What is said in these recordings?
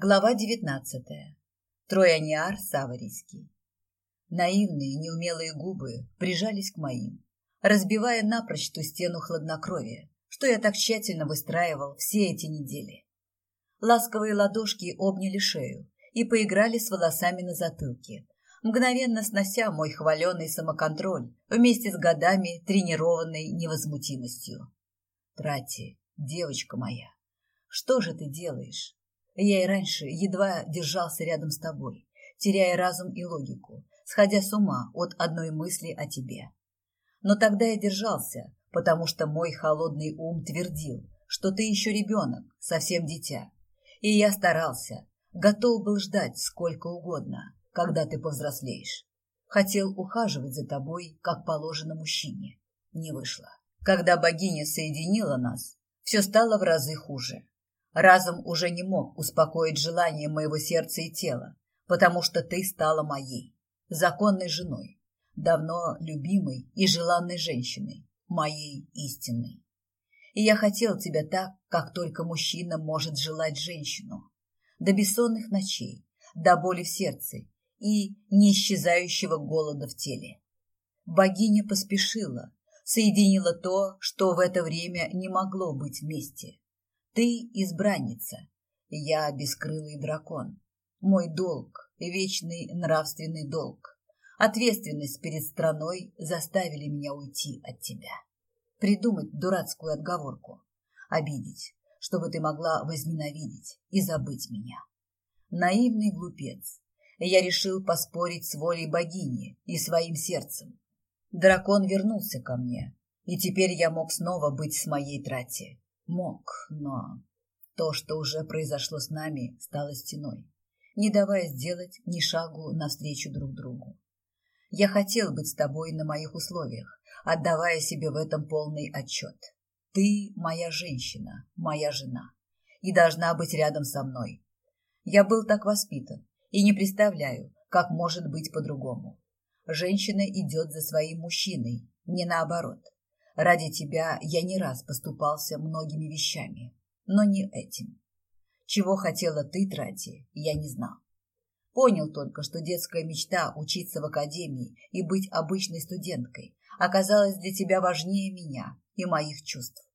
Глава девятнадцатая. Трояниар Саварийский. Наивные, неумелые губы прижались к моим, разбивая напрочь ту стену хладнокровия, что я так тщательно выстраивал все эти недели. Ласковые ладошки обняли шею и поиграли с волосами на затылке, мгновенно снося мой хваленый самоконтроль вместе с годами тренированной невозмутимостью. Трати, девочка моя, что же ты делаешь? Я и раньше едва держался рядом с тобой, теряя разум и логику, сходя с ума от одной мысли о тебе. Но тогда я держался, потому что мой холодный ум твердил, что ты еще ребенок, совсем дитя. И я старался, готов был ждать сколько угодно, когда ты повзрослеешь. Хотел ухаживать за тобой, как положено мужчине. Не вышло. Когда богиня соединила нас, все стало в разы хуже. Разум уже не мог успокоить желание моего сердца и тела, потому что ты стала моей, законной женой, давно любимой и желанной женщиной, моей истинной. И я хотел тебя так, как только мужчина может желать женщину, до бессонных ночей, до боли в сердце и неисчезающего голода в теле. Богиня поспешила, соединила то, что в это время не могло быть вместе. Ты избранница, я бескрылый дракон. Мой долг, вечный нравственный долг, ответственность перед страной заставили меня уйти от тебя. Придумать дурацкую отговорку, обидеть, чтобы ты могла возненавидеть и забыть меня. Наивный глупец, я решил поспорить с волей богини и своим сердцем. Дракон вернулся ко мне, и теперь я мог снова быть с моей трати. Мог, но то, что уже произошло с нами, стало стеной, не давая сделать ни шагу навстречу друг другу. Я хотел быть с тобой на моих условиях, отдавая себе в этом полный отчет. Ты моя женщина, моя жена, и должна быть рядом со мной. Я был так воспитан и не представляю, как может быть по-другому. Женщина идет за своим мужчиной, не наоборот. Ради тебя я не раз поступался многими вещами, но не этим. Чего хотела ты, Трати, я не знал. Понял только, что детская мечта учиться в академии и быть обычной студенткой оказалась для тебя важнее меня и моих чувств.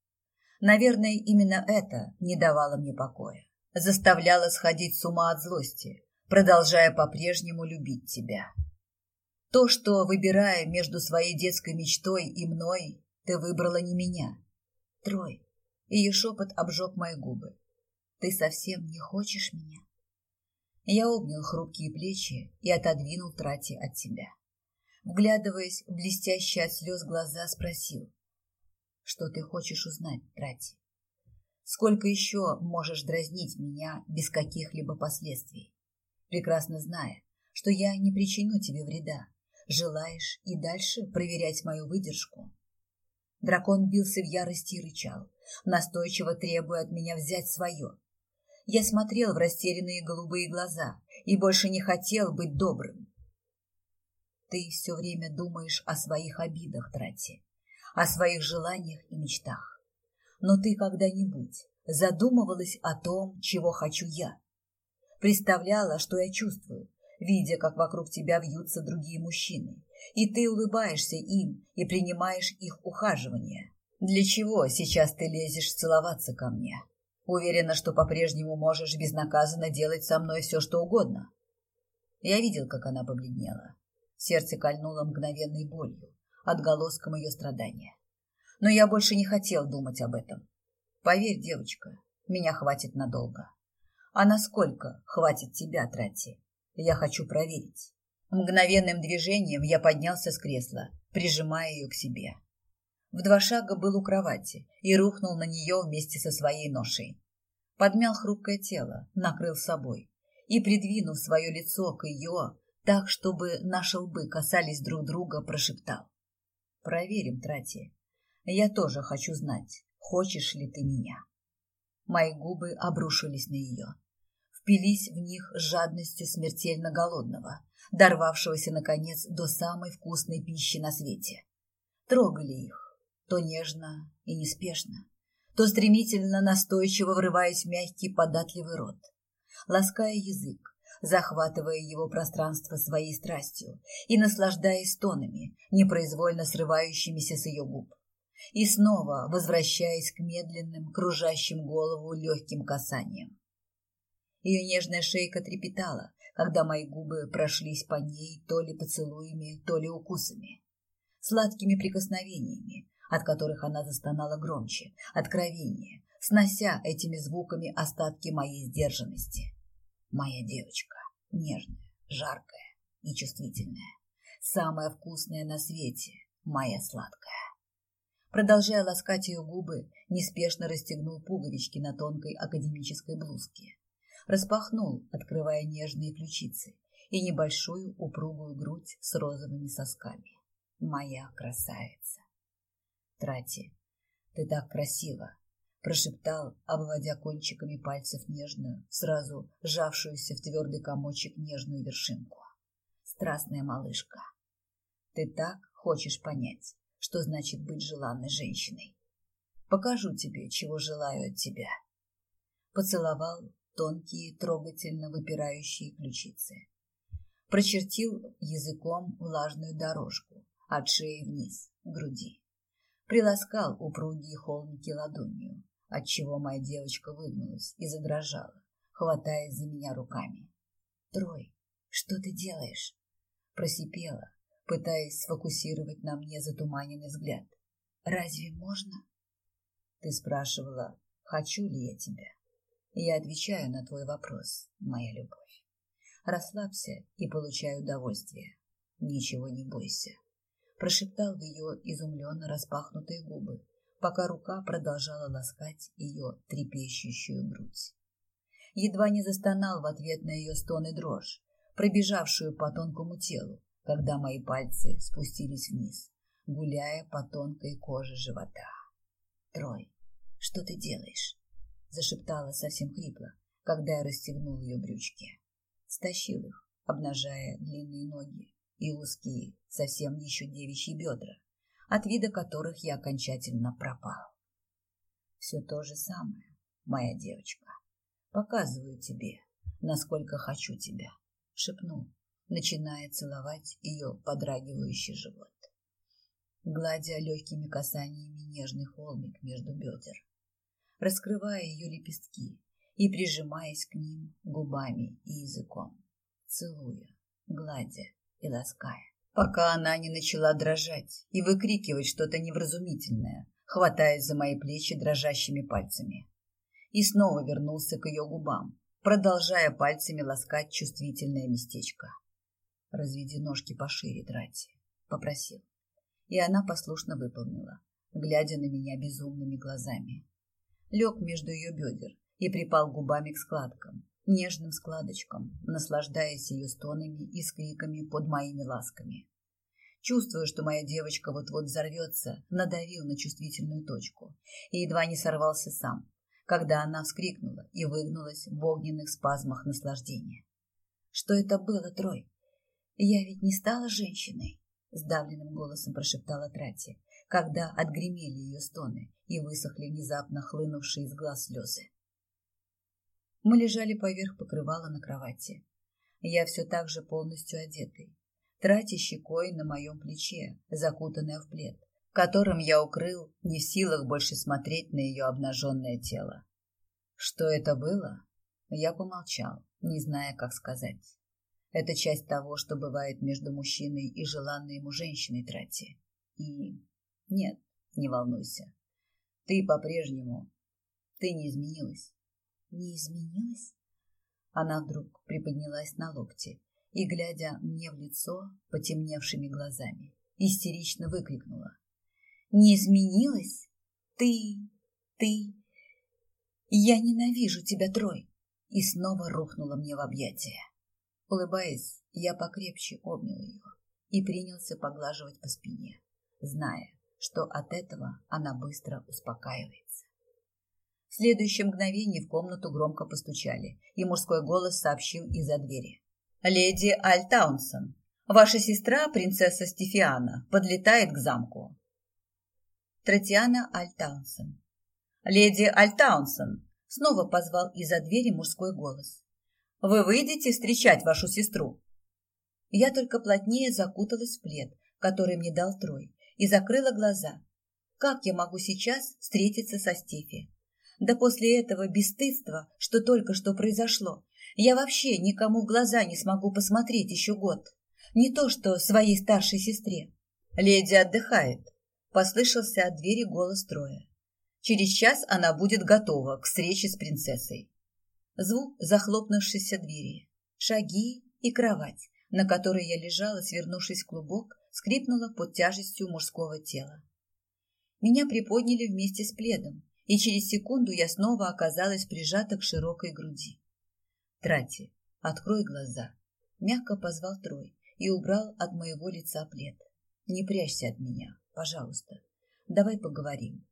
Наверное, именно это не давало мне покоя. Заставляло сходить с ума от злости, продолжая по-прежнему любить тебя. То, что, выбирая между своей детской мечтой и мной, ты выбрала не меня. Трой. Ее шепот обжег мои губы. Ты совсем не хочешь меня? Я обнял хрупкие плечи и отодвинул трати от себя. Вглядываясь в блестящие от слез глаза, спросил. Что ты хочешь узнать, трати? Сколько еще можешь дразнить меня без каких-либо последствий? Прекрасно зная, что я не причиню тебе вреда, желаешь и дальше проверять мою выдержку? Дракон бился в ярости и рычал, настойчиво требуя от меня взять свое. Я смотрел в растерянные голубые глаза и больше не хотел быть добрым. Ты все время думаешь о своих обидах, Трати, о своих желаниях и мечтах. Но ты когда-нибудь задумывалась о том, чего хочу я? Представляла, что я чувствую, видя, как вокруг тебя вьются другие мужчины, и ты улыбаешься им и принимаешь их ухаживание. Для чего сейчас ты лезешь целоваться ко мне? Уверена, что по-прежнему можешь безнаказанно делать со мной все, что угодно. Я видел, как она побледнела. Сердце кольнуло мгновенной болью, отголоском ее страдания. Но я больше не хотел думать об этом. Поверь, девочка, меня хватит надолго. А насколько хватит тебя, Трати? Я хочу проверить. Мгновенным движением я поднялся с кресла, прижимая ее к себе. В два шага был у кровати и рухнул на нее вместе со своей ношей. Подмял хрупкое тело, накрыл собой и, придвинув свое лицо к ее, так, чтобы наши лбы касались друг друга, прошептал. «Проверим, Трати. Я тоже хочу знать, хочешь ли ты меня». Мои губы обрушились на ее впились в них жадностью смертельно голодного, дорвавшегося, наконец, до самой вкусной пищи на свете. Трогали их, то нежно и неспешно, то стремительно настойчиво врываясь в мягкий податливый рот. лаская язык, захватывая его пространство своей страстью и наслаждаясь тонами, непроизвольно срывающимися с ее губ. И снова возвращаясь к медленным, кружащим голову легким касаниям. Ее нежная шейка трепетала, когда мои губы прошлись по ней то ли поцелуями, то ли укусами. Сладкими прикосновениями, от которых она застонала громче, откровение, снося этими звуками остатки моей сдержанности. Моя девочка, нежная, жаркая и чувствительная, самая вкусная на свете, моя сладкая. Продолжая ласкать ее губы, неспешно расстегнул пуговички на тонкой академической блузке. Распахнул, открывая нежные ключицы и небольшую упругую грудь с розовыми сосками. Моя красавица. Трати, ты так красива, прошептал, обводя кончиками пальцев нежную, сразу сжавшуюся в твердый комочек нежную вершинку. Страстная малышка, ты так хочешь понять, что значит быть желанной женщиной. Покажу тебе, чего желаю от тебя. Поцеловал тонкие, трогательно выпирающие ключицы. Прочертил языком влажную дорожку от шеи вниз, груди. Приласкал упругие холмики ладонью, отчего моя девочка выгнулась и задрожала, хватаясь за меня руками. «Трой, что ты делаешь?» Просипела, пытаясь сфокусировать на мне затуманенный взгляд. «Разве можно?» «Ты спрашивала, хочу ли я тебя?» Я отвечаю на твой вопрос, моя любовь. Расслабься и получай удовольствие. Ничего не бойся. Прошептал в ее изумленно распахнутые губы, пока рука продолжала ласкать ее трепещущую грудь. Едва не застонал в ответ на ее стон и дрожь, пробежавшую по тонкому телу, когда мои пальцы спустились вниз, гуляя по тонкой коже живота. Трой, что ты делаешь? Зашептала совсем хрипло, когда я расстегнул ее брючки. Стащил их, обнажая длинные ноги и узкие, совсем еще девичьи бедра, от вида которых я окончательно пропал. Все то же самое, моя девочка. Показываю тебе, насколько хочу тебя, шепнул, начиная целовать ее подрагивающий живот, гладя легкими касаниями нежный холмик между бедер раскрывая ее лепестки и прижимаясь к ним губами и языком, целуя, гладя и лаская, пока она не начала дрожать и выкрикивать что-то невразумительное, хватаясь за мои плечи дрожащими пальцами. И снова вернулся к ее губам, продолжая пальцами ласкать чувствительное местечко. «Разведи ножки пошире, Драти», — попросил. И она послушно выполнила, глядя на меня безумными глазами лег между ее бедер и припал губами к складкам, нежным складочкам, наслаждаясь ее стонами и скриками под моими ласками. Чувствуя, что моя девочка вот-вот взорвется, надавил на чувствительную точку и едва не сорвался сам, когда она вскрикнула и выгнулась в огненных спазмах наслаждения. Что это было, Трой? Я ведь не стала женщиной, сдавленным голосом прошептала Трати, когда отгремели ее стоны и высохли внезапно хлынувшие из глаз слезы. Мы лежали поверх покрывала на кровати. Я все так же полностью одетый, тратя щекой на моем плече, закутанная в плед, которым я укрыл, не в силах больше смотреть на ее обнаженное тело. Что это было? Я помолчал, не зная, как сказать. Это часть того, что бывает между мужчиной и желанной ему женщиной трати. И нет, не волнуйся. Ты по-прежнему... Ты не изменилась. Не изменилась? Она вдруг приподнялась на локте и, глядя мне в лицо потемневшими глазами, истерично выкрикнула. «Не изменилась? Ты... ты... Я ненавижу тебя, Трой!» И снова рухнула мне в объятия. Улыбаясь, я покрепче обнял ее и принялся поглаживать по спине, зная, что от этого она быстро успокаивается. В следующее мгновение в комнату громко постучали, и мужской голос сообщил из-за двери. «Леди Альтаунсон, ваша сестра, принцесса Стефиана, подлетает к замку». Тротиана Альтаунсон. «Леди Альтаунсон!» Снова позвал из-за двери мужской голос. Вы выйдете встречать вашу сестру?» Я только плотнее закуталась в плед, который мне дал Трой, и закрыла глаза. Как я могу сейчас встретиться со Стефи? Да после этого бесстыдства, что только что произошло, я вообще никому в глаза не смогу посмотреть еще год. Не то что своей старшей сестре. «Леди отдыхает», — послышался от двери голос Троя. «Через час она будет готова к встрече с принцессой». Звук захлопнувшейся двери, шаги и кровать, на которой я лежала, свернувшись в клубок, скрипнула под тяжестью мужского тела. Меня приподняли вместе с пледом, и через секунду я снова оказалась прижата к широкой груди. «Трати, открой глаза!» — мягко позвал Трой и убрал от моего лица плед. «Не прячься от меня, пожалуйста. Давай поговорим».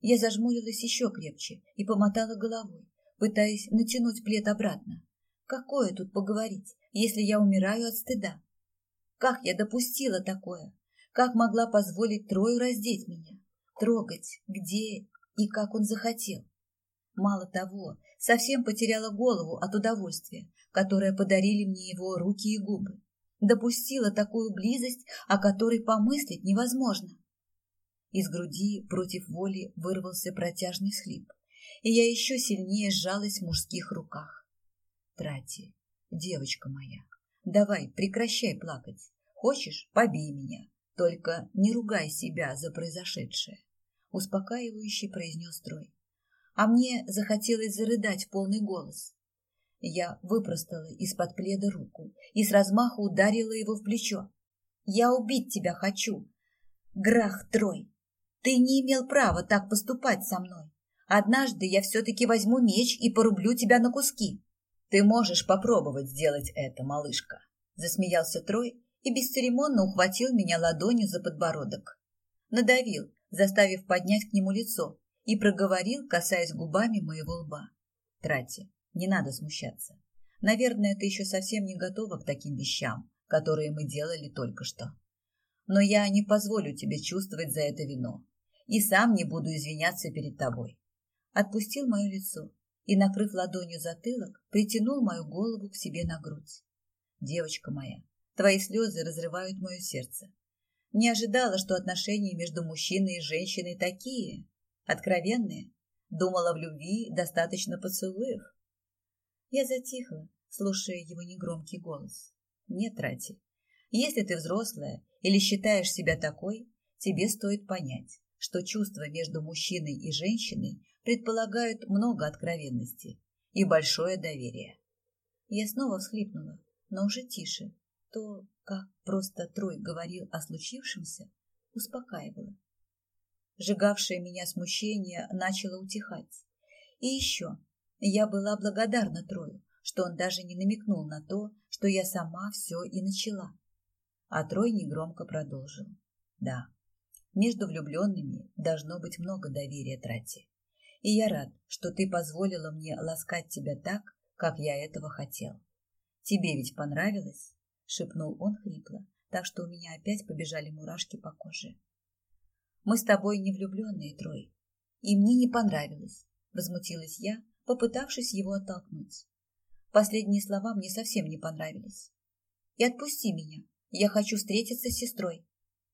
Я зажмурилась еще крепче и помотала головой, пытаясь натянуть плед обратно. Какое тут поговорить, если я умираю от стыда? Как я допустила такое? Как могла позволить Трою раздеть меня? Трогать, где и как он захотел? Мало того, совсем потеряла голову от удовольствия, которое подарили мне его руки и губы. Допустила такую близость, о которой помыслить невозможно. Из груди против воли вырвался протяжный схлип, и я еще сильнее сжалась в мужских руках. Трати, девочка моя, давай, прекращай плакать. Хочешь, побей меня, только не ругай себя за произошедшее, успокаивающе произнес Трой. А мне захотелось зарыдать в полный голос. Я выпростала из-под пледа руку и с размаху ударила его в плечо. «Я убить тебя хочу! Грах Трой! Ты не имел права так поступать со мной! Однажды я все-таки возьму меч и порублю тебя на куски!» «Ты можешь попробовать сделать это, малышка!» Засмеялся Трой и бесцеремонно ухватил меня ладонью за подбородок. Надавил, заставив поднять к нему лицо, и проговорил, касаясь губами моего лба. «Трати, не надо смущаться. Наверное, ты еще совсем не готова к таким вещам, которые мы делали только что. Но я не позволю тебе чувствовать за это вино и сам не буду извиняться перед тобой». Отпустил мое лицо и, накрыв ладонью затылок, притянул мою голову к себе на грудь. «Девочка моя, твои слезы разрывают мое сердце. Не ожидала, что отношения между мужчиной и женщиной такие, откровенные. Думала, в любви достаточно поцелуев». Я затихла, слушая его негромкий голос. «Нет, Рати, если ты взрослая или считаешь себя такой, тебе стоит понять, что чувства между мужчиной и женщиной предполагают много откровенности и большое доверие. Я снова всхлипнула, но уже тише. То, как просто Трой говорил о случившемся, успокаивало. Сжигавшее меня смущение начало утихать. И еще я была благодарна Трою, что он даже не намекнул на то, что я сама все и начала. А Трой негромко продолжил. Да, между влюбленными должно быть много доверия Трати и я рад, что ты позволила мне ласкать тебя так, как я этого хотел. Тебе ведь понравилось? Шепнул он хрипло, так что у меня опять побежали мурашки по коже. Мы с тобой не влюбленные, Трой, и мне не понравилось, возмутилась я, попытавшись его оттолкнуть. Последние слова мне совсем не понравились. И отпусти меня, я хочу встретиться с сестрой.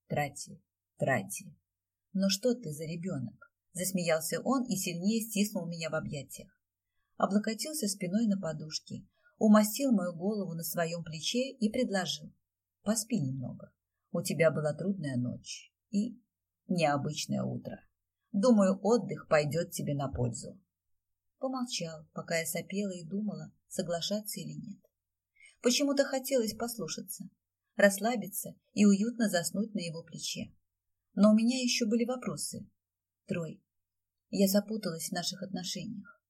Трати, трати. Но что ты за ребенок? Засмеялся он и сильнее стиснул меня в объятиях. Облокотился спиной на подушке, умастил мою голову на своем плече и предложил. Поспи немного. У тебя была трудная ночь и необычное утро. Думаю, отдых пойдет тебе на пользу. Помолчал, пока я сопела и думала, соглашаться или нет. Почему-то хотелось послушаться, расслабиться и уютно заснуть на его плече. Но у меня еще были вопросы. Трой, я запуталась в наших отношениях.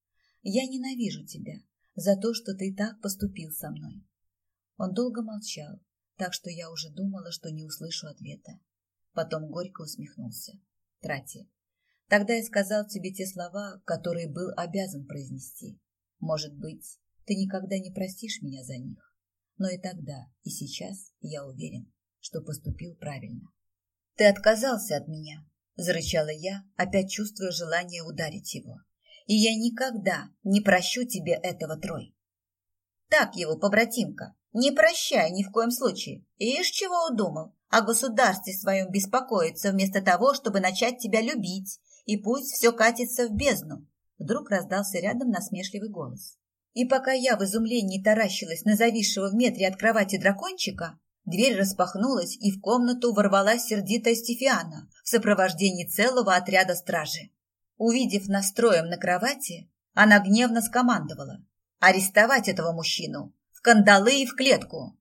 Я ненавижу тебя за то, что ты так поступил со мной. Он долго молчал, так что я уже думала, что не услышу ответа. Потом горько усмехнулся. Трати, тогда я сказал тебе те слова, которые был обязан произнести. Может быть, ты никогда не простишь меня за них. Но и тогда, и сейчас я уверен, что поступил правильно. Ты отказался от меня, зарычала я, опять чувствуя желание ударить его. И я никогда не прощу тебе этого, Трой. Так его побратимка. Не прощай ни в коем случае. Ишь, чего удумал? О государстве своем беспокоиться вместо того, чтобы начать тебя любить. И пусть все катится в бездну. Вдруг раздался рядом насмешливый голос. И пока я в изумлении таращилась на зависшего в метре от кровати дракончика, дверь распахнулась, и в комнату ворвалась сердитая Стефиана в сопровождении целого отряда стражи. Увидев настроем на кровати, она гневно скомандовала. «Арестовать этого мужчину! В кандалы и в клетку!»